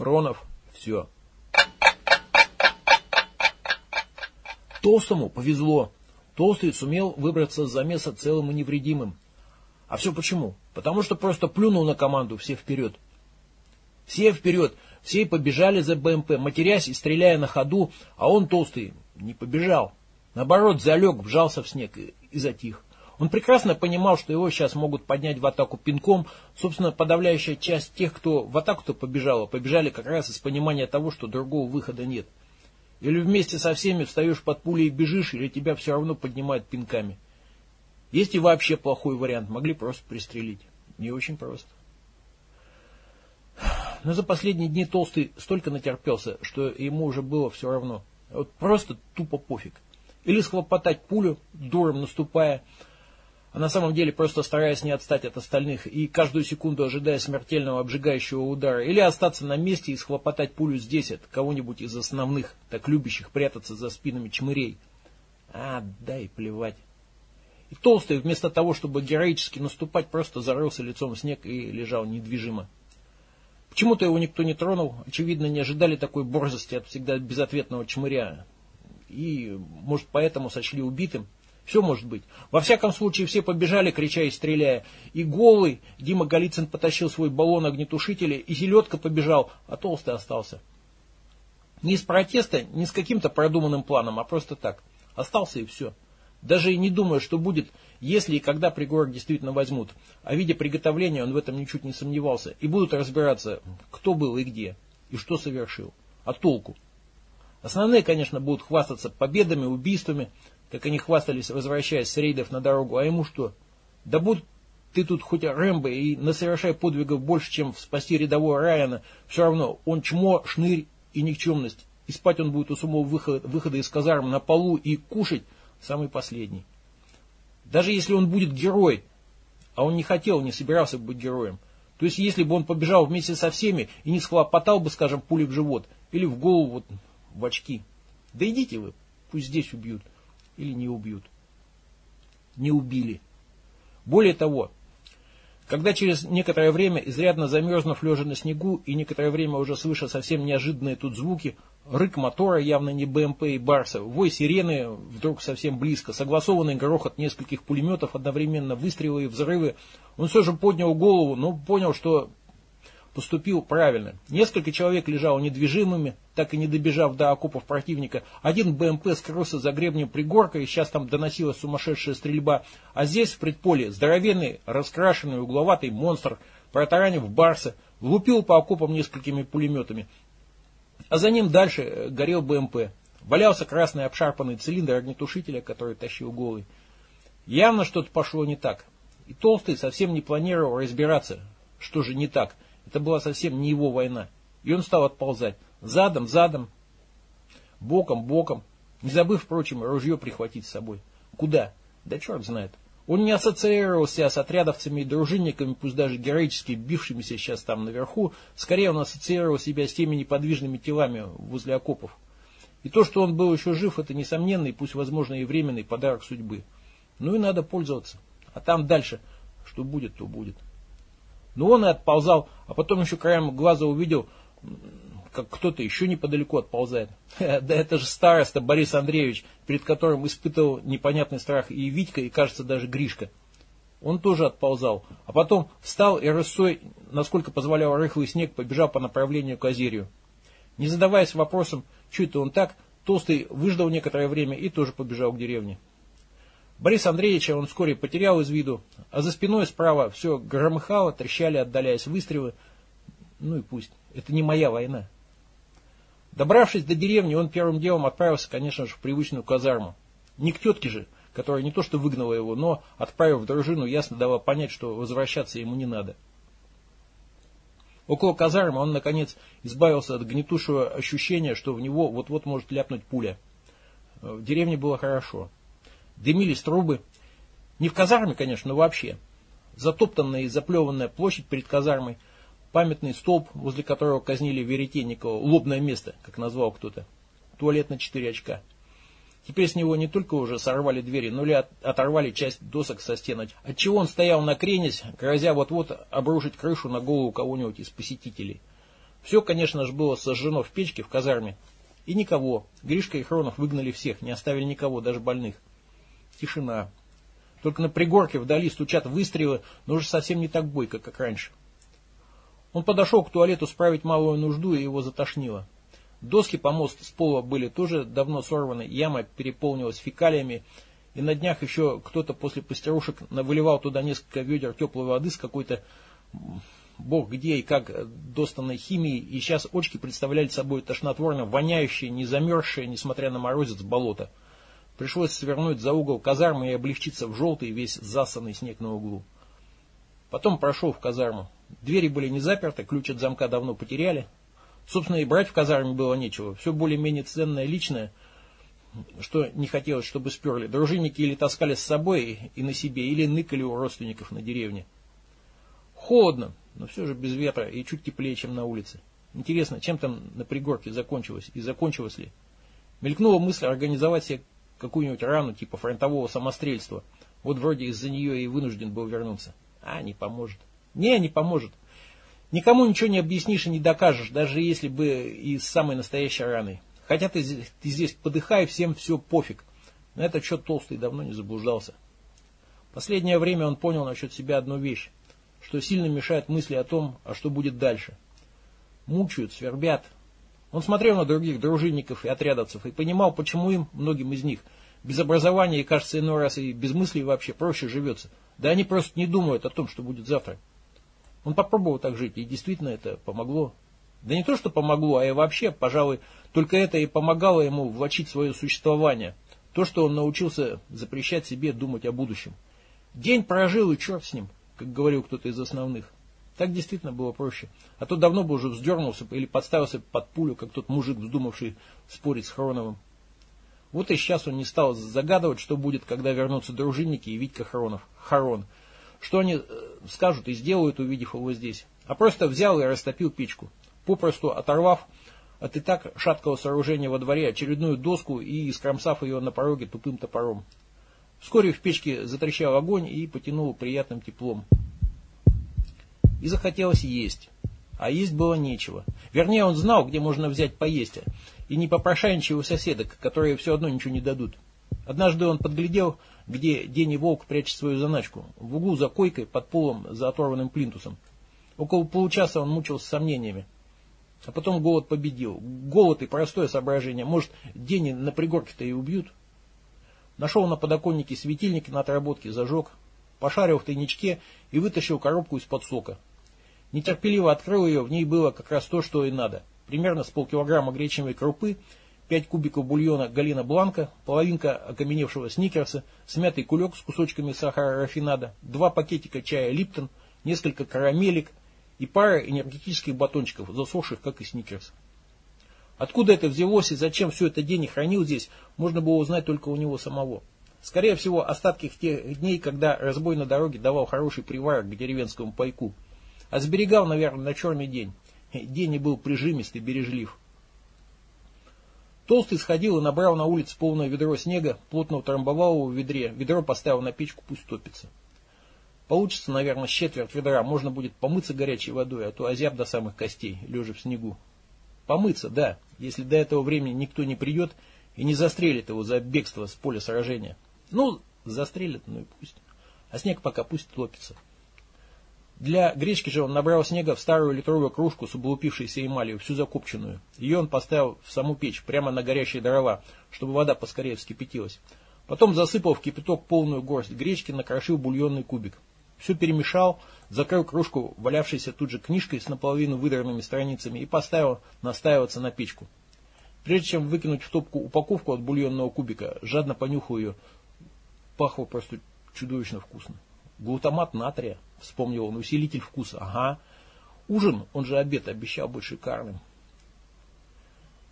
Хронов. Все. Толстому повезло. Толстый сумел выбраться с замеса целым и невредимым. А все почему? Потому что просто плюнул на команду все вперед. Все вперед, все побежали за БМП, матерясь и стреляя на ходу, а он толстый не побежал. Наоборот, залег, вжался в снег и, и затих. Он прекрасно понимал, что его сейчас могут поднять в атаку пинком. Собственно, подавляющая часть тех, кто в атаку-то побежала, побежали как раз из понимания того, что другого выхода нет. Или вместе со всеми встаешь под пулей и бежишь, или тебя все равно поднимают пинками. Есть и вообще плохой вариант, могли просто пристрелить. Не очень просто. Но за последние дни Толстый столько натерпелся, что ему уже было все равно. Вот просто тупо пофиг. Или схлопотать пулю, дуром наступая, а на самом деле просто стараясь не отстать от остальных и каждую секунду ожидая смертельного обжигающего удара, или остаться на месте и схлопотать пулю здесь от кого-нибудь из основных, так любящих прятаться за спинами чмырей. А, дай плевать. И толстый, вместо того, чтобы героически наступать, просто зарылся лицом в снег и лежал недвижимо. Почему-то его никто не тронул, очевидно, не ожидали такой борзости от всегда безответного чмыря. И, может, поэтому сочли убитым. Все может быть. Во всяком случае, все побежали, крича и стреляя. И голый Дима Голицын потащил свой баллон огнетушителя, и селедка побежал, а толстый остался. Не из протеста, не с каким-то продуманным планом, а просто так. Остался и все. Даже и не думая, что будет, если и когда пригорок действительно возьмут. О виде приготовления он в этом ничуть не сомневался. И будут разбираться, кто был и где, и что совершил. А толку? Основные, конечно, будут хвастаться победами, убийствами, как они хвастались, возвращаясь с рейдов на дорогу. А ему что? Да будь ты тут хоть Рэмбо и насовершай подвигов больше, чем спасти рядового Райана, все равно он чмо, шнырь и никчемность. И спать он будет у самого выхода, выхода из казармы на полу и кушать самый последний. Даже если он будет герой, а он не хотел, не собирался быть героем, то есть если бы он побежал вместе со всеми и не схлопотал бы, скажем, пули в живот или в голову, вот, в очки. Да идите вы, пусть здесь убьют или не убьют. Не убили. Более того, когда через некоторое время, изрядно замерзнув лежа на снегу, и некоторое время уже слыша совсем неожиданные тут звуки, рык мотора, явно не БМП и Барса, вой сирены вдруг совсем близко, согласованный грохот нескольких пулеметов, одновременно выстрелы и взрывы, он все же поднял голову, но понял, что поступил правильно. Несколько человек лежало недвижимыми, так и не добежав до окопов противника. Один БМП скрылся за гребнем пригорка, и сейчас там доносилась сумасшедшая стрельба. А здесь, в предполе, здоровенный, раскрашенный, угловатый монстр, протаранив Барса, влупил по окопам несколькими пулеметами. А за ним дальше э, горел БМП. Валялся красный обшарпанный цилиндр огнетушителя, который тащил голый. Явно что-то пошло не так. И Толстый совсем не планировал разбираться, что же не так – это была совсем не его война. И он стал отползать. Задом, задом, боком, боком. Не забыв, впрочем, ружье прихватить с собой. Куда? Да черт знает. Он не ассоциировался с отрядовцами и дружинниками, пусть даже героически бившимися сейчас там наверху. Скорее он ассоциировал себя с теми неподвижными телами возле окопов. И то, что он был еще жив, это несомненный, пусть возможно и временный подарок судьбы. Ну и надо пользоваться. А там дальше, что будет, то будет. Но он и отползал, а потом еще краем глаза увидел, как кто-то еще неподалеку отползает. Да это же староста Борис Андреевич, перед которым испытывал непонятный страх и Витька, и, кажется, даже Гришка. Он тоже отползал, а потом встал и рысой, насколько позволял рыхлый снег, побежал по направлению к озерью. Не задаваясь вопросом, что это он так, Толстый выждал некоторое время и тоже побежал к деревне. Борис Андреевича он вскоре потерял из виду, а за спиной справа все громыхало, трещали, отдаляясь выстрелы. Ну и пусть. Это не моя война. Добравшись до деревни, он первым делом отправился, конечно же, в привычную казарму. Не к тетке же, которая не то что выгнала его, но, отправив в дружину, ясно дала понять, что возвращаться ему не надо. Около казармы он, наконец, избавился от гнетущего ощущения, что в него вот-вот может ляпнуть пуля. В деревне было хорошо дымились трубы. Не в казарме, конечно, но вообще. Затоптанная и заплеванная площадь перед казармой, памятный столб, возле которого казнили Веретенникова, лобное место, как назвал кто-то, туалет на четыре очка. Теперь с него не только уже сорвали двери, но и оторвали часть досок со стен, отчего он стоял на накренясь, грозя вот-вот обрушить крышу на голову кого-нибудь из посетителей. Все, конечно же, было сожжено в печке в казарме. И никого. Гришка и Хронов выгнали всех, не оставили никого, даже больных. Тишина. Только на пригорке вдали стучат выстрелы, но уже совсем не так бойко, как раньше. Он подошел к туалету справить малую нужду, и его затошнило. Доски помост с пола были тоже давно сорваны, яма переполнилась фекалиями, и на днях еще кто-то после пастерушек выливал туда несколько ведер теплой воды с какой-то бог где и как достанной химией, и сейчас очки представляли собой тошнотворно воняющие, не замерзшие, несмотря на морозец, болото. Пришлось свернуть за угол казармы и облегчиться в желтый весь засанный снег на углу. Потом прошел в казарму. Двери были не заперты, ключ от замка давно потеряли. Собственно, и брать в казарме было нечего. Все более-менее ценное личное, что не хотелось, чтобы сперли. Дружинники или таскали с собой и на себе, или ныкали у родственников на деревне. Холодно, но все же без ветра и чуть теплее, чем на улице. Интересно, чем там на пригорке закончилось и закончилось ли? Мелькнула мысль организовать себе какую-нибудь рану типа фронтового самострельства. Вот вроде из-за нее и вынужден был вернуться. А, не поможет. Не, не поможет. Никому ничего не объяснишь и не докажешь, даже если бы и с самой настоящей раной. Хотя ты, ты здесь подыхай, всем все пофиг. На этот счет Толстый давно не заблуждался. Последнее время он понял насчет себя одну вещь, что сильно мешает мысли о том, а что будет дальше. Мучают, свербят. Он смотрел на других дружинников и отрядовцев и понимал, почему им, многим из них, без образования и, кажется, иной раз и без мыслей вообще проще живется. Да они просто не думают о том, что будет завтра. Он попробовал так жить, и действительно это помогло. Да не то, что помогло, а и вообще, пожалуй, только это и помогало ему влачить свое существование. То, что он научился запрещать себе думать о будущем. День прожил, и черт с ним, как говорил кто-то из основных. Так действительно было проще. А то давно бы уже вздернулся или подставился под пулю, как тот мужик, вздумавший спорить с Хроновым. Вот и сейчас он не стал загадывать, что будет, когда вернутся дружинники и Витька Хронов. Харон. Что они э, скажут и сделают, увидев его здесь. А просто взял и растопил печку, попросту оторвав от и так шаткого сооружения во дворе очередную доску и скромсав ее на пороге тупым топором. Вскоре в печке затрещал огонь и потянул приятным теплом. И захотелось есть. А есть было нечего. Вернее, он знал, где можно взять поесть, и не попрошайничая у соседок, которые все одно ничего не дадут. Однажды он подглядел где Дени Волк прячет свою заначку, в углу за койкой, под полом, за оторванным плинтусом. Около получаса он мучился сомнениями. А потом голод победил. Голод и простое соображение. Может, Дени на пригорке-то и убьют? Нашел на подоконнике светильник на отработке, зажег, пошарил в тайничке и вытащил коробку из-под сока. Нетерпеливо открыл ее, в ней было как раз то, что и надо. Примерно с полкилограмма гречневой крупы, 5 кубиков бульона Галина Бланка, половинка окаменевшего сникерса, смятый кулек с кусочками сахара рафинада, два пакетика чая Липтон, несколько карамелек и пара энергетических батончиков, засохших, как и сникерс. Откуда это взялось и зачем все это день хранил здесь, можно было узнать только у него самого. Скорее всего, остатки тех дней, когда разбой на дороге давал хороший приварок к деревенскому пайку. А сберегал, наверное, на черный день. День и был прижимист и бережлив. Толстый сходил и набрал на улице полное ведро снега, плотно утрамбовал его в ведре, ведро поставил на печку, пусть топится. Получится, наверное, четверть ведра, можно будет помыться горячей водой, а то озяб до самых костей, лежа в снегу. Помыться, да, если до этого времени никто не придет и не застрелит его за бегство с поля сражения. Ну, застрелит, ну и пусть. А снег пока пусть топится. Для гречки же он набрал снега в старую литровую кружку с облупившейся эмалью, всю закопченную. Ее он поставил в саму печь, прямо на горящие дрова, чтобы вода поскорее вскипятилась. Потом засыпал в кипяток полную горсть гречки, накрошил бульонный кубик. Все перемешал, закрыл кружку, валявшейся тут же книжкой с наполовину выдранными страницами, и поставил настаиваться на печку. Прежде чем выкинуть в топку упаковку от бульонного кубика, жадно понюхал ее. Пахло просто чудовищно вкусно. Глутамат натрия, вспомнил он, усилитель вкуса. Ага. Ужин, он же обед, обещал быть шикарным.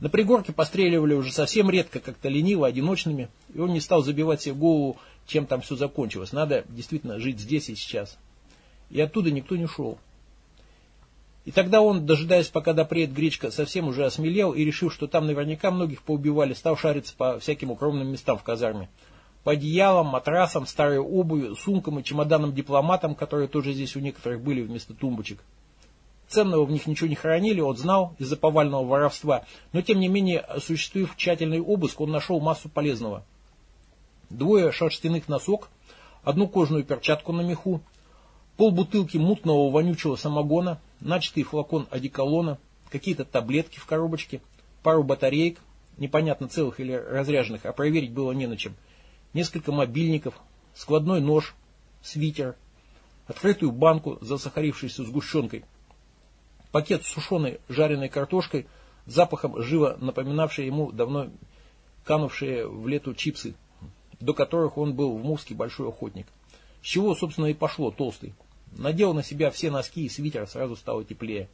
На пригорке постреливали уже совсем редко, как-то лениво, одиночными, и он не стал забивать себе голову, чем там все закончилось. Надо действительно жить здесь и сейчас. И оттуда никто не шел. И тогда он, дожидаясь, пока допреет гречка, совсем уже осмелел и решил, что там наверняка многих поубивали, стал шариться по всяким укромным местам в казарме по одеялам, матрасам, старой обуви, сумкам и чемоданам-дипломатам, которые тоже здесь у некоторых были вместо тумбочек. Ценного в них ничего не хоронили, он знал из-за повального воровства, но тем не менее, осуществив тщательный обыск, он нашел массу полезного. Двое шерстяных носок, одну кожаную перчатку на меху, полбутылки мутного вонючего самогона, начатый флакон одеколона, какие-то таблетки в коробочке, пару батареек, непонятно целых или разряженных, а проверить было не на чем, несколько мобильников, складной нож, свитер, открытую банку, засахарившуюся сгущенкой, пакет с сушеной жареной картошкой, запахом живо напоминавший ему давно канувшие в лету чипсы, до которых он был в Муске большой охотник. С чего, собственно, и пошло толстый. Надел на себя все носки и свитер, сразу стало теплее.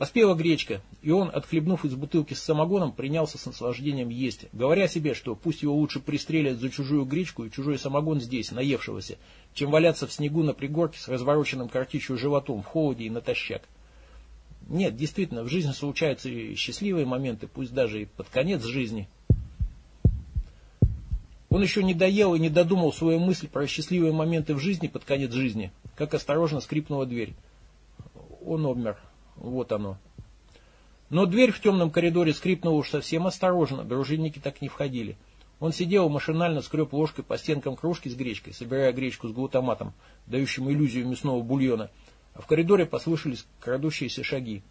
Поспела гречка, и он, отхлебнув из бутылки с самогоном, принялся с наслаждением есть, говоря себе, что пусть его лучше пристрелят за чужую гречку и чужой самогон здесь, наевшегося, чем валяться в снегу на пригорке с развороченным картичью животом в холоде и натощак. Нет, действительно, в жизни случаются и счастливые моменты, пусть даже и под конец жизни. Он еще не доел и не додумал свою мысль про счастливые моменты в жизни под конец жизни, как осторожно скрипнула дверь. Он обмер. Вот оно. Но дверь в темном коридоре скрипнула уж совсем осторожно, дружинники так не входили. Он сидел машинально скреб ложкой по стенкам кружки с гречкой, собирая гречку с глутаматом, дающим иллюзию мясного бульона, а в коридоре послышались крадущиеся шаги.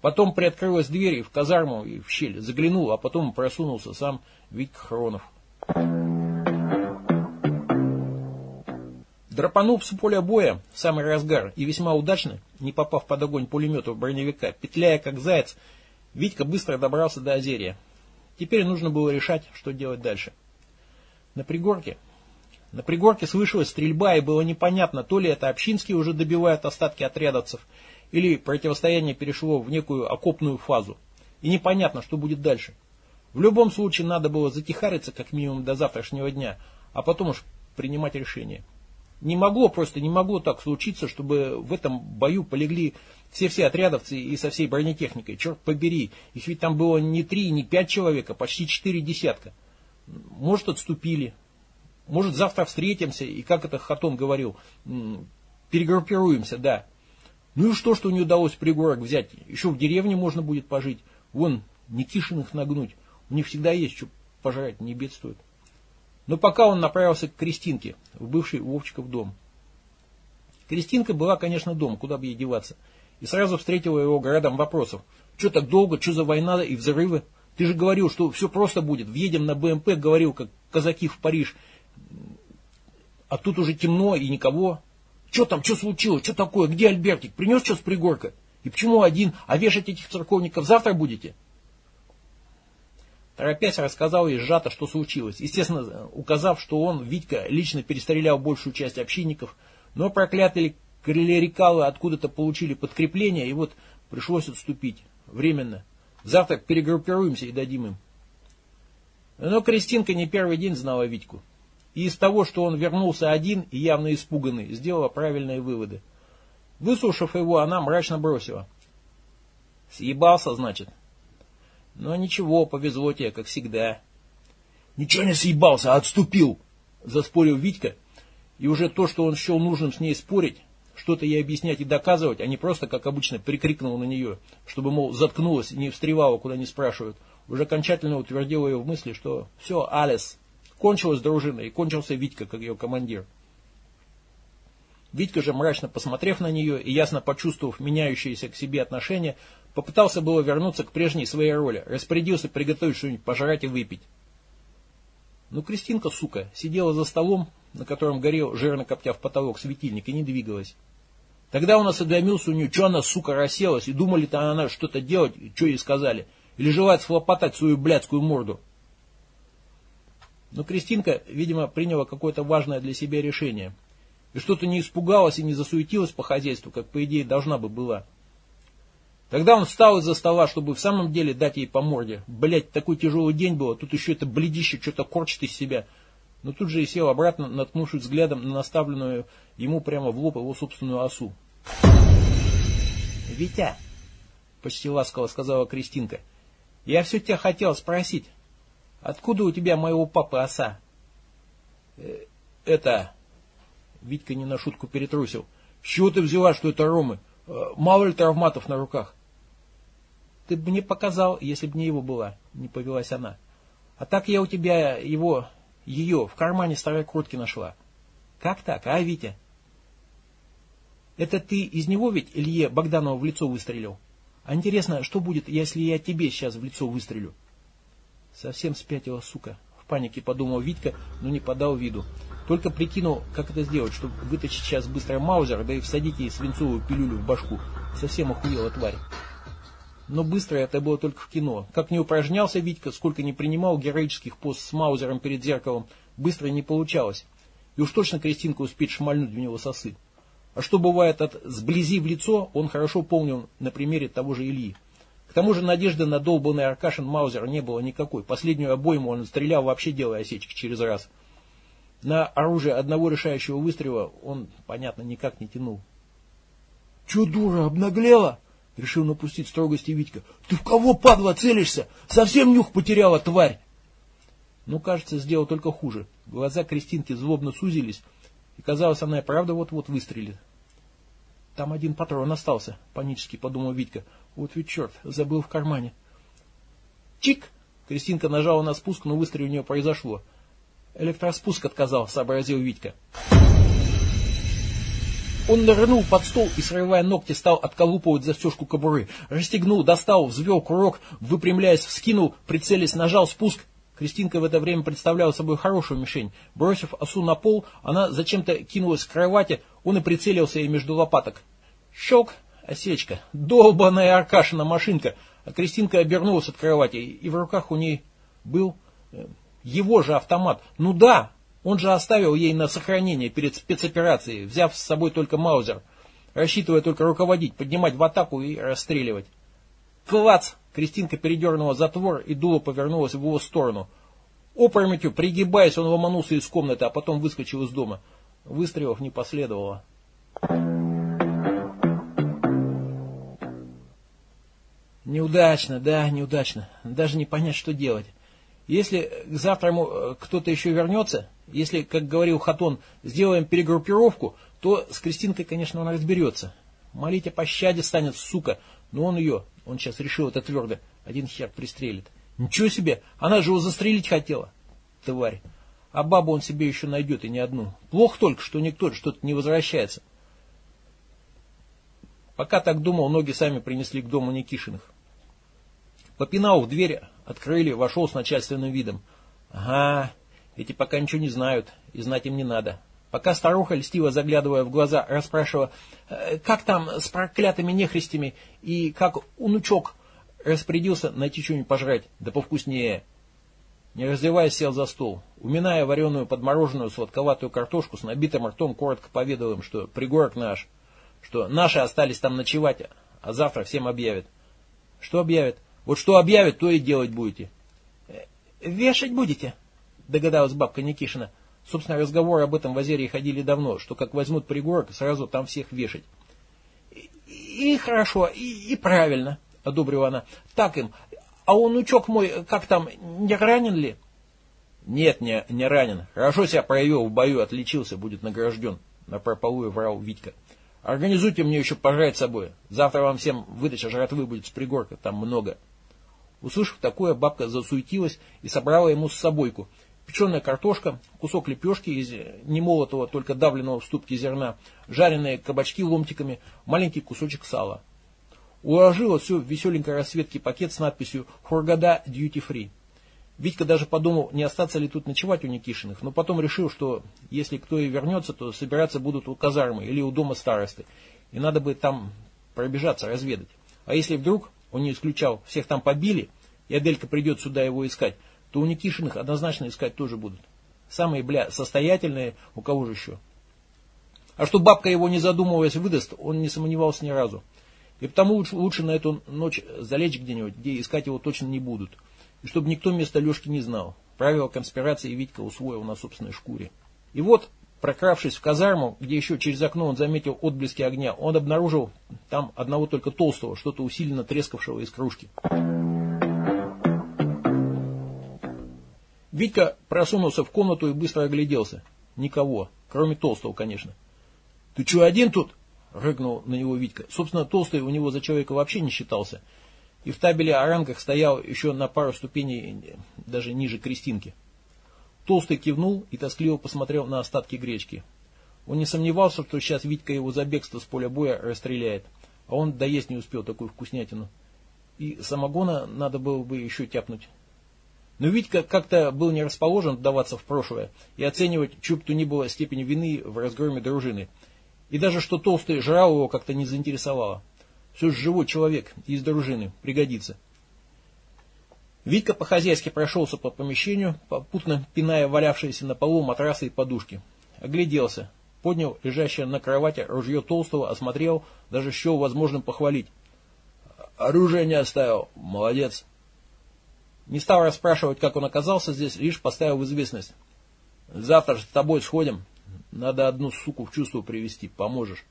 Потом приоткрылась дверь и в казарму, и в щель. Заглянул, а потом просунулся сам Витька Хронов. Драпанул с поля боя в самый разгар и весьма удачно, не попав под огонь пулеметов броневика, петляя как заяц, Витька быстро добрался до озерия. Теперь нужно было решать, что делать дальше. На пригорке на пригорке слышалась стрельба, и было непонятно, то ли это общинские уже добивают остатки отрядовцев, или противостояние перешло в некую окопную фазу. И непонятно, что будет дальше. В любом случае надо было затихариться как минимум до завтрашнего дня, а потом уж принимать решение. Не могло, просто не могло так случиться, чтобы в этом бою полегли все-все отрядовцы и со всей бронетехникой. Черт побери, их ведь там было не три, не пять человек, а почти четыре десятка. Может, отступили, может, завтра встретимся, и как это Хатон говорил, перегруппируемся, да. Ну и что, что не удалось пригорок взять? Еще в деревне можно будет пожить. Вон, Никишиных нагнуть. У них всегда есть что пожрать, не бедствует. Но пока он направился к Кристинке, в бывший Вовчиков дом. Кристинка была, конечно, дом, куда бы ей деваться. И сразу встретила его городом вопросов. Что так долго, что за война и взрывы? Ты же говорил, что все просто будет. Въедем на БМП, говорил, как казаки в Париж. А тут уже темно и никого. Что там, что случилось, что такое, где Альбертик, принес что с пригорка? И почему один, а вешать этих церковников завтра будете? Торопясь рассказал ей сжато, что случилось. Естественно, указав, что он, Витька, лично перестрелял большую часть общинников, но проклятые клерикалы откуда-то получили подкрепление, и вот пришлось отступить. Временно. Завтра перегруппируемся и дадим им. Но Кристинка не первый день знала Витьку и из того, что он вернулся один и явно испуганный, сделала правильные выводы. Выслушав его, она мрачно бросила. Съебался, значит. Но ничего, повезло тебе, как всегда. Ничего не съебался, а отступил, заспорил Витька. И уже то, что он счел нужным с ней спорить, что-то ей объяснять и доказывать, а не просто, как обычно, прикрикнул на нее, чтобы, мол, заткнулась и не встревала, куда не спрашивают, уже окончательно утвердил ее в мысли, что все, Алис, Кончилась дружина, и кончился Витька, как ее командир. Витька же, мрачно посмотрев на нее и ясно почувствовав меняющиеся к себе отношения, попытался было вернуться к прежней своей роли, распорядился приготовить что-нибудь пожрать и выпить. Но Кристинка, сука, сидела за столом, на котором горел, жирно коптя в потолок, светильник, и не двигалась. Тогда он осведомился у нее, что она, сука, расселась, и думали-то она что-то делать, что ей сказали, или желает схлопотать свою блядскую морду. Но Кристинка, видимо, приняла какое-то важное для себя решение. И что-то не испугалась и не засуетилась по хозяйству, как, по идее, должна бы была. Тогда он встал из-за стола, чтобы в самом деле дать ей по морде. Блять, такой тяжелый день был, тут еще это бледище что-то корчит из себя. Но тут же и сел обратно, наткнувшись взглядом на наставленную ему прямо в лоб его собственную осу. «Витя!» — почти ласково сказала Кристинка. «Я все тебя хотел спросить. Откуда у тебя моего папы оса? Э, это... Витька не на шутку перетрусил. С чего ты взяла, что это Ромы? Э, мало ли травматов на руках. Ты бы мне показал, если бы не его была, не повелась она. А так я у тебя его, ее, в кармане старой куртки нашла. Как так, а, Витя? Это ты из него ведь Илье Богданова в лицо выстрелил? А интересно, что будет, если я тебе сейчас в лицо выстрелю? Совсем спятила, сука. В панике подумал Витька, но не подал виду. Только прикинул, как это сделать, чтобы вытащить сейчас быстро маузер, да и всадить ей свинцовую пилюлю в башку. Совсем охуела тварь. Но быстро это было только в кино. Как не упражнялся Витька, сколько не принимал героических пост с маузером перед зеркалом, быстро не получалось. И уж точно Кристинка успеет шмальнуть в него сосы. А что бывает от «сблизи в лицо», он хорошо помнил на примере того же Ильи. К тому же надежды на долбанный Аркашин Маузер не было никакой. Последнюю обойму он стрелял вообще делая осечки через раз. На оружие одного решающего выстрела он, понятно, никак не тянул. «Че, дура, обнаглела?» — решил напустить строгости Витька. «Ты в кого, падла, целишься? Совсем нюх потеряла, тварь!» Ну, кажется, сделал только хуже. Глаза Кристинки злобно сузились, и казалось, она и правда вот-вот выстрелит. Там один патрон остался, панически подумал Витька. Вот ведь черт, забыл в кармане. Чик! Кристинка нажала на спуск, но выстрел у нее произошло. Электроспуск отказал, сообразил Витька. Он нырнул под стол и, срывая ногти, стал отколупывать застежку кобуры. Расстегнул, достал, взвел курок, выпрямляясь, вскинул, прицелясь, нажал спуск. Кристинка в это время представляла собой хорошую мишень. Бросив осу на пол, она зачем-то кинулась к кровати, он и прицелился ей между лопаток. Щелк, осечка, долбаная Аркашина машинка. А Кристинка обернулась от кровати, и в руках у ней был э, его же автомат. Ну да, он же оставил ей на сохранение перед спецоперацией, взяв с собой только Маузер, рассчитывая только руководить, поднимать в атаку и расстреливать. Клац! Кристинка передернула затвор, и дуло повернулось в его сторону. Опрометью, пригибаясь, он ломанулся из комнаты, а потом выскочил из дома. Выстрелов не последовало. Неудачно, да, неудачно. Даже не понять, что делать. Если завтра ему э, кто-то еще вернется, если, как говорил Хатон, сделаем перегруппировку, то с Кристинкой, конечно, он разберется. Молить о пощаде станет, сука, но он ее, он сейчас решил это твердо, один хер пристрелит. Ничего себе, она же его застрелить хотела. Тварь. А бабу он себе еще найдет и не одну. Плохо только, что никто что-то не возвращается. Пока так думал, ноги сами принесли к дому Никишиных. Попинал в дверь, открыли, вошел с начальственным видом. Ага, эти пока ничего не знают, и знать им не надо. Пока старуха, льстиво заглядывая в глаза, расспрашивала, «Э, как там с проклятыми нехристями и как унучок распорядился найти что-нибудь пожрать, да повкуснее. Не раздеваясь, сел за стол. Уминая вареную подмороженную сладковатую картошку с набитым ртом, коротко поведал им, что пригорок наш, что наши остались там ночевать, а завтра всем объявят. Что объявят? Вот что объявят, то и делать будете. «Э, «Вешать будете?» догадалась бабка Никишина. Собственно, разговоры об этом в Азерии ходили давно, что как возьмут пригорок, сразу там всех вешать. И, и хорошо, и, и правильно, одобрила она. Так им. А он, учок мой, как там, не ранен ли? Нет, не, не ранен. Хорошо себя проявил в бою, отличился, будет награжден. На прополую врал Витька. Организуйте мне еще пожрать с собой. Завтра вам всем выдача жратвы будет с пригорка, там много. Услышав такое, бабка засуетилась и собрала ему с собойку – печеная картошка, кусок лепешки из немолотого, только давленного в ступке зерна, жареные кабачки ломтиками, маленький кусочек сала. Уложила все в веселенькой расцветке пакет с надписью «Хургада Duty Free». Витька даже подумал, не остаться ли тут ночевать у Никишиных, но потом решил, что если кто и вернется, то собираться будут у казармы или у дома старосты, и надо бы там пробежаться, разведать. А если вдруг, он не исключал, всех там побили, и Аделька придет сюда его искать, то у Никишиных однозначно искать тоже будут. Самые, бля, состоятельные, у кого же еще. А что бабка его, не задумываясь, выдаст, он не сомневался ни разу. И потому лучше, лучше на эту ночь залечь где-нибудь, где искать его точно не будут. И чтобы никто место Лешки не знал. Правила конспирации Витька усвоил на собственной шкуре. И вот, прокравшись в казарму, где еще через окно он заметил отблески огня, он обнаружил там одного только толстого, что-то усиленно трескавшего из кружки. Витька просунулся в комнату и быстро огляделся. Никого, кроме Толстого, конечно. «Ты что, один тут?» — рыгнул на него Витька. Собственно, Толстый у него за человека вообще не считался. И в табеле о рангах стоял еще на пару ступеней даже ниже Кристинки. Толстый кивнул и тоскливо посмотрел на остатки гречки. Он не сомневался, что сейчас Витька его за бегство с поля боя расстреляет, а он доесть не успел такую вкуснятину. И самогона надо было бы еще тяпнуть. Но Витька как-то был не расположен вдаваться в прошлое и оценивать чью бы то ни было степень вины в разгроме дружины. И даже что толстый жрал его как-то не заинтересовало. Все же живой человек из дружины, пригодится. Витька по-хозяйски прошелся по помещению, попутно пиная валявшиеся на полу матрасы и подушки. Огляделся, поднял лежащее на кровати ружье толстого, осмотрел, даже счел возможным похвалить. Оружие не оставил, молодец. Не стал расспрашивать, как он оказался здесь, лишь поставил в известность. Завтра же с тобой сходим. Надо одну суку в чувство привести, поможешь.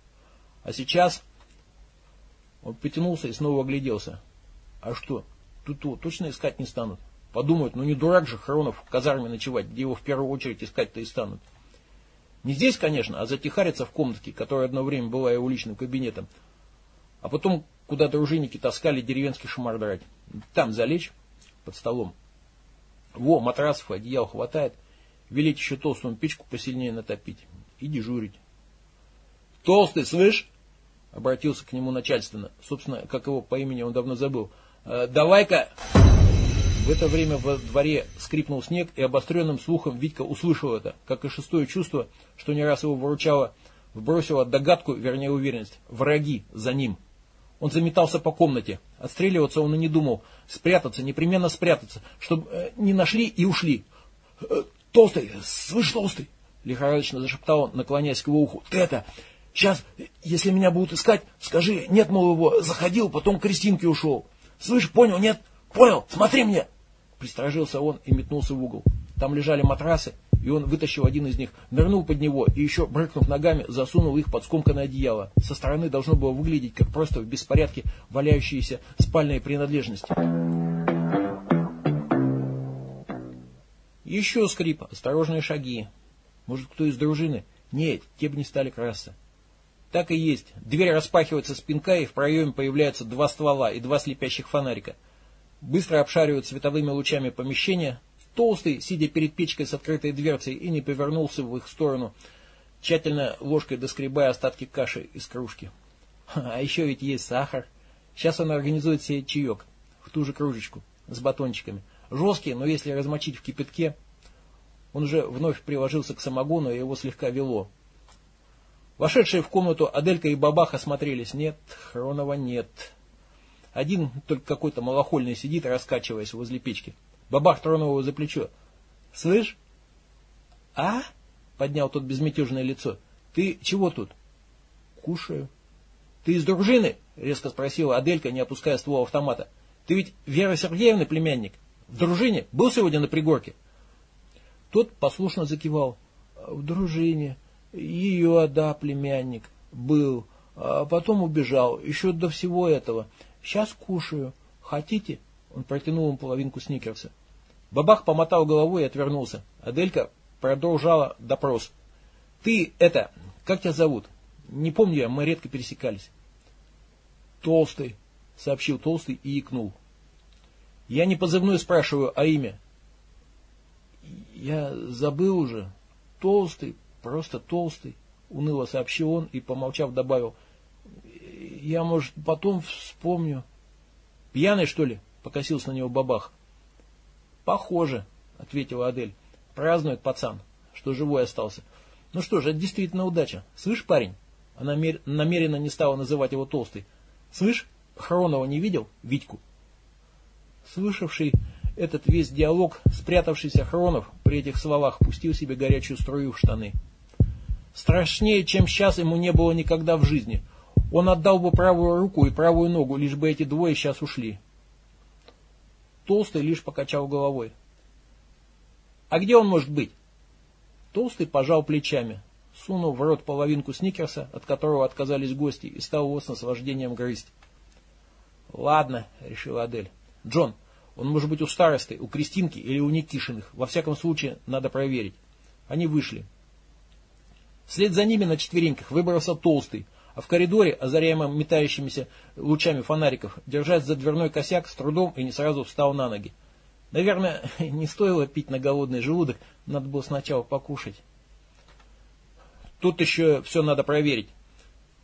А сейчас... Он потянулся и снова огляделся. А что, тут его точно искать не станут? Подумают, ну не дурак же Хронов в казарме ночевать, где его в первую очередь искать-то и станут. Не здесь, конечно, а затихариться в комнатке, которая одно время была его личным кабинетом. А потом, куда дружинники таскали деревенский шумар драть. Там залечь, под столом. Во, матрасов, одеял хватает. Велеть еще толстую печку посильнее натопить. И дежурить. Толстый, слышь? Обратился к нему начальственно. Собственно, как его по имени он давно забыл. «Э, Давай-ка... В это время во дворе скрипнул снег, и обостренным слухом Витька услышал это, как и шестое чувство, что не раз его выручало, вбросило догадку, вернее уверенность. Враги за ним. Он заметался по комнате. Отстреливаться он и не думал. Спрятаться, непременно спрятаться, чтобы э, не нашли и ушли. «Э, «Толстый, слышь, толстый!» Лихорадочно зашептал он, наклоняясь к его уху. «Ты это, сейчас, если меня будут искать, скажи, нет, мол, его, заходил, потом к Кристинке ушел. Слышь, понял, нет? Понял, смотри мне!» Пристражился он и метнулся в угол. Там лежали матрасы, и он вытащил один из них, нырнул под него и еще, брыкнув ногами, засунул их под скомканное одеяло. Со стороны должно было выглядеть, как просто в беспорядке валяющиеся спальные принадлежности. Еще скрип, осторожные шаги. Может, кто из дружины? Нет, те бы не стали красться. Так и есть. Дверь распахивается с и в проеме появляются два ствола и два слепящих фонарика. Быстро обшаривают световыми лучами помещение, Толстый, сидя перед печкой с открытой дверцей, и не повернулся в их сторону, тщательно ложкой доскребая остатки каши из кружки. А еще ведь есть сахар. Сейчас он организует себе чаек в ту же кружечку с батончиками. Жесткий, но если размочить в кипятке, он уже вновь приложился к самогону, и его слегка вело. Вошедшие в комнату Аделька и Бабах осмотрелись. Нет, Хронова нет. Один только какой-то малохольный сидит, раскачиваясь возле печки. Бабах тронул его за плечо. «Слышь?» «А?» — поднял тот безмятежное лицо. «Ты чего тут?» «Кушаю». «Ты из дружины?» — резко спросила Аделька, не опуская ствол автомата. «Ты ведь Вера Сергеевна племянник? В дружине? Был сегодня на пригорке?» Тот послушно закивал. «В дружине. Ее, да, племянник. Был. А потом убежал. Еще до всего этого. Сейчас кушаю. Хотите?» Он протянул ему половинку сникерса. Бабах помотал головой и отвернулся. Аделька продолжала допрос. «Ты это, как тебя зовут?» «Не помню я, мы редко пересекались». «Толстый», — сообщил Толстый и икнул. «Я не позывной спрашиваю, а имя». «Я забыл уже. Толстый, просто толстый», — уныло сообщил он и, помолчав, добавил. «Я, может, потом вспомню». «Пьяный, что ли?» Покосился на него бабах. Похоже, ответила Адель. Празднует пацан, что живой остался. Ну что же, это действительно удача. Слышь, парень? Она намеренно не стала называть его толстый. Слышь, Хронова не видел? Витьку. Слышавший этот весь диалог, спрятавшийся Хронов при этих словах пустил себе горячую струю в штаны. Страшнее, чем сейчас, ему не было никогда в жизни. Он отдал бы правую руку и правую ногу, лишь бы эти двое сейчас ушли. Толстый лишь покачал головой. «А где он может быть?» Толстый пожал плечами, сунул в рот половинку сникерса, от которого отказались гости, и стал его с наслаждением грызть. «Ладно», — решила Адель. «Джон, он может быть у старосты, у Кристинки или у Никишиных. Во всяком случае, надо проверить». Они вышли. Вслед за ними на четвереньках выбрался Толстый, а в коридоре, озаряемом метающимися лучами фонариков, держась за дверной косяк, с трудом и не сразу встал на ноги. Наверное, не стоило пить на голодный желудок, надо было сначала покушать. Тут еще все надо проверить.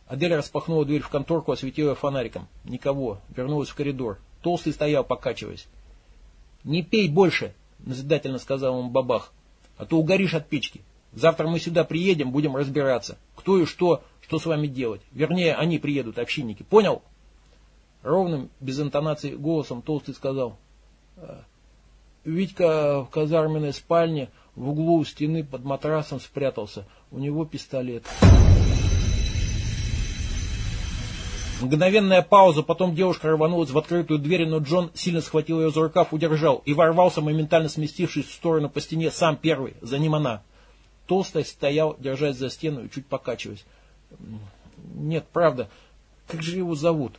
Адель распахнула дверь в конторку, осветила фонариком. Никого. Вернулась в коридор. Толстый стоял, покачиваясь. «Не пей больше!» — назидательно сказал ему бабах. «А то угоришь от печки. Завтра мы сюда приедем, будем разбираться. Кто и что, что с вами делать. Вернее, они приедут, общинники. Понял?» Ровным, без интонации голосом Толстый сказал. «Э, Витька в казарменной спальне в углу у стены под матрасом спрятался. У него пистолет. Мгновенная пауза, потом девушка рванулась в открытую дверь, но Джон сильно схватил ее за рукав, удержал и ворвался, моментально сместившись в сторону по стене, сам первый, за ним она. Толстый стоял, держась за стену и чуть покачиваясь. Нет, правда, как же его зовут?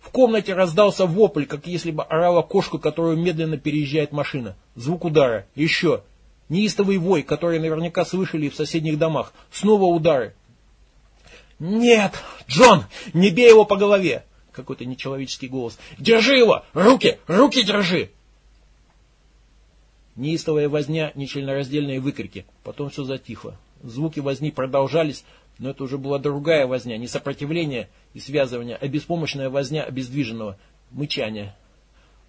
В комнате раздался вопль, как если бы орала кошка, которую медленно переезжает машина. Звук удара. Еще. Неистовый вой, который наверняка слышали в соседних домах. Снова удары. «Нет! Джон! Не бей его по голове!» Какой-то нечеловеческий голос. «Держи его! Руки! Руки держи!» Неистовая возня, нечленораздельные выкрики. Потом все затихло. Звуки возни продолжались, но это уже была другая возня, не сопротивление и связывание, а беспомощная возня обездвиженного, мычание.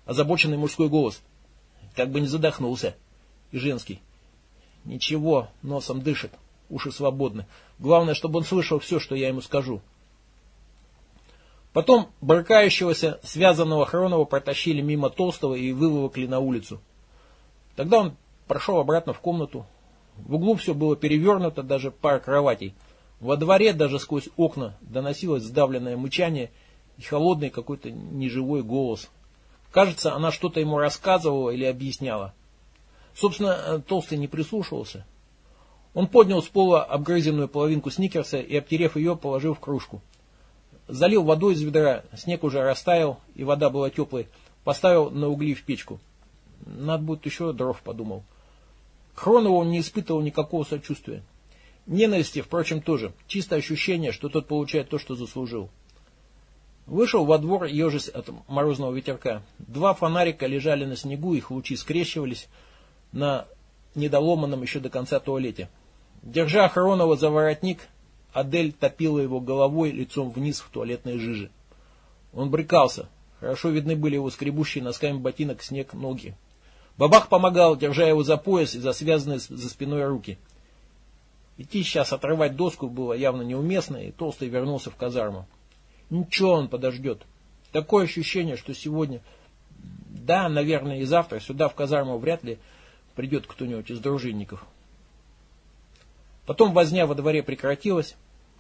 Озабоченный мужской голос. Как бы не задохнулся. И женский. Ничего, носом дышит, уши свободны. Главное, чтобы он слышал все, что я ему скажу. Потом брыкающегося, связанного Хронова протащили мимо Толстого и выволокли на улицу. Тогда он прошел обратно в комнату. В углу все было перевернуто, даже пара кроватей. Во дворе даже сквозь окна доносилось сдавленное мычание и холодный какой-то неживой голос. Кажется, она что-то ему рассказывала или объясняла. Собственно, Толстый не прислушивался. Он поднял с пола обгрызенную половинку сникерса и, обтерев ее, положил в кружку. Залил водой из ведра, снег уже растаял, и вода была теплой, поставил на угли в печку. Надо будет еще дров, подумал. К Хронову он не испытывал никакого сочувствия. Ненависти, впрочем, тоже. Чисто ощущение, что тот получает то, что заслужил. Вышел во двор, ежась от морозного ветерка. Два фонарика лежали на снегу, их лучи скрещивались на недоломанном еще до конца туалете. Держа Хронова за воротник, Адель топила его головой лицом вниз в туалетной жиже. Он брыкался. Хорошо видны были его скребущие носками ботинок снег ноги. Бабах помогал, держа его за пояс и за связанные за спиной руки. Идти сейчас отрывать доску было явно неуместно, и Толстый вернулся в казарму. Ничего, он подождет. Такое ощущение, что сегодня, да, наверное, и завтра сюда в казарму вряд ли придет кто-нибудь из дружинников. Потом возня во дворе прекратилась.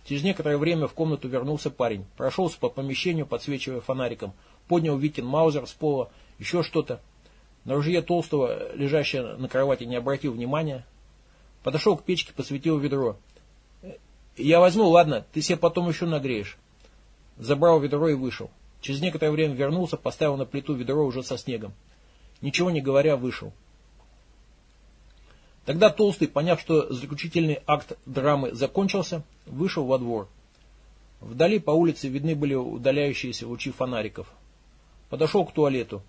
Через некоторое время в комнату вернулся парень. Прошелся по помещению, подсвечивая фонариком. Поднял Витин Маузер с пола, еще что-то. На ружье Толстого, лежащее на кровати, не обратил внимания. Подошел к печке, посветил ведро. «Я возьму, ладно, ты себе потом еще нагреешь». Забрал ведро и вышел. Через некоторое время вернулся, поставил на плиту ведро уже со снегом. Ничего не говоря, вышел. Тогда Толстый, поняв, что заключительный акт драмы закончился, вышел во двор. Вдали по улице видны были удаляющиеся лучи фонариков. Подошел к туалету.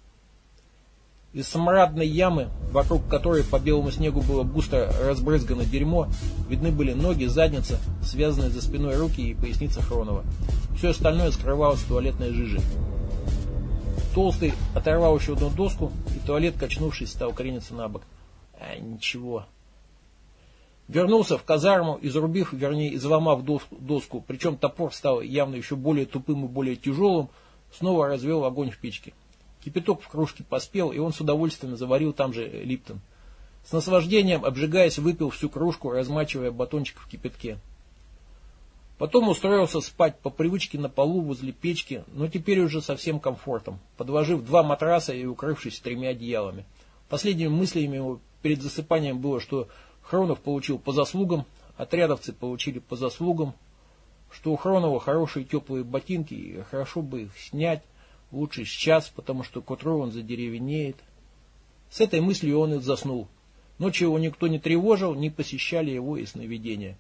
Из саморадной ямы, вокруг которой по белому снегу было густо разбрызгано дерьмо, видны были ноги, задница, связанные за спиной руки и поясница Хронова. Все остальное скрывалось в туалетной жиже. Толстый оторвал еще одну доску, и туалет, качнувшись, стал крениться на бок. А, ничего. Вернулся в казарму, изрубив, вернее, изломав доску, причем топор стал явно еще более тупым и более тяжелым, снова развел огонь в печке. Кипяток в кружке поспел, и он с удовольствием заварил там же Липтон. С наслаждением, обжигаясь, выпил всю кружку, размачивая батончик в кипятке. Потом устроился спать по привычке на полу возле печки, но теперь уже совсем комфортом, подложив два матраса и укрывшись тремя одеялами. Последними мыслями его перед засыпанием было, что Хронов получил по заслугам, отрядовцы получили по заслугам, что у Хронова хорошие теплые ботинки, и хорошо бы их снять, Лучше сейчас, потому что к утру он задеревенеет. С этой мыслью он и заснул. Ночью его никто не тревожил, не посещали его и сновидения.